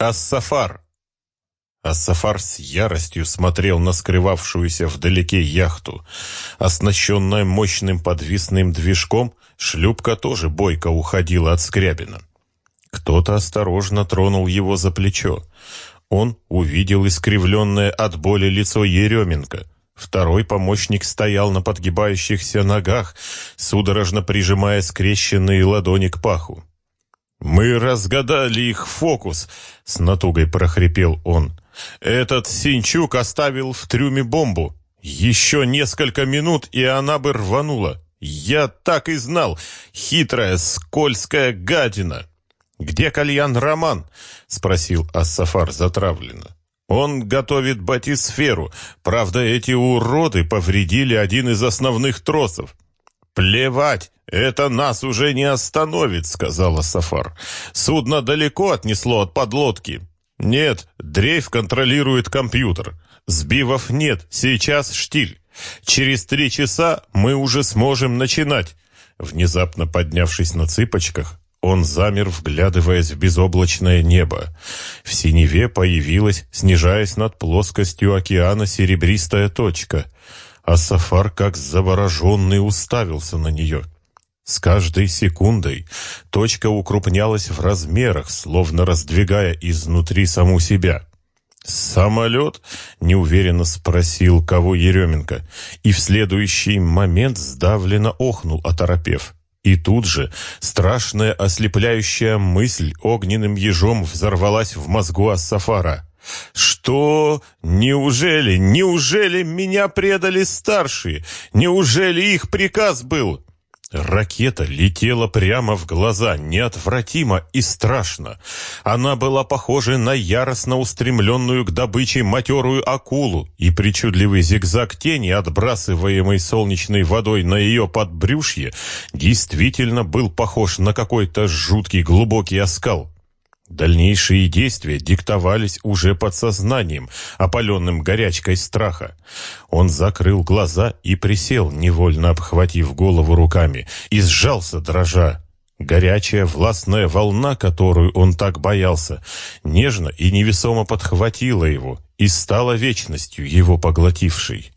Ассафар. Ассафар с яростью смотрел на скрывавшуюся вдалеке яхту. Оснащенная мощным подвесным движком, шлюпка тоже бойко уходила от Скрябина. Кто-то осторожно тронул его за плечо. Он увидел искривленное от боли лицо Еременко. Второй помощник стоял на подгибающихся ногах, судорожно прижимая скрещенные ладони к паху. «Мы разгадали их фокус», — с натугой прохрипел он. «Этот Синчук оставил в трюме бомбу. Еще несколько минут, и она бы рванула. Я так и знал. Хитрая, скользкая гадина». «Где кальян Роман?» — спросил Ассафар затравленно. «Он готовит батисферу. Правда, эти уроды повредили один из основных тросов. «Плевать, это нас уже не остановит», — сказала Сафар. «Судно далеко отнесло от подлодки». «Нет, дрейф контролирует компьютер. Сбивов нет, сейчас штиль. Через три часа мы уже сможем начинать». Внезапно поднявшись на цыпочках, он замер, вглядываясь в безоблачное небо. В синеве появилась, снижаясь над плоскостью океана, серебристая точка — а Сафар, как завороженный, уставился на нее. С каждой секундой точка укрупнялась в размерах, словно раздвигая изнутри саму себя. «Самолет?» — неуверенно спросил кого Еременко, и в следующий момент сдавленно охнул, оторопев. И тут же страшная ослепляющая мысль огненным ежом взорвалась в мозгу Ассафара. Что? Неужели, неужели меня предали старшие? Неужели их приказ был? Ракета летела прямо в глаза, неотвратимо и страшно. Она была похожа на яростно устремленную к добыче матерую акулу, и причудливый зигзаг тени, отбрасываемый солнечной водой на ее подбрюшье, действительно был похож на какой-то жуткий глубокий оскал. Дальнейшие действия диктовались уже подсознанием, опаленным горячкой страха. Он закрыл глаза и присел, невольно обхватив голову руками, и сжался, дрожа. Горячая властная волна, которую он так боялся, нежно и невесомо подхватила его и стала вечностью его поглотившей.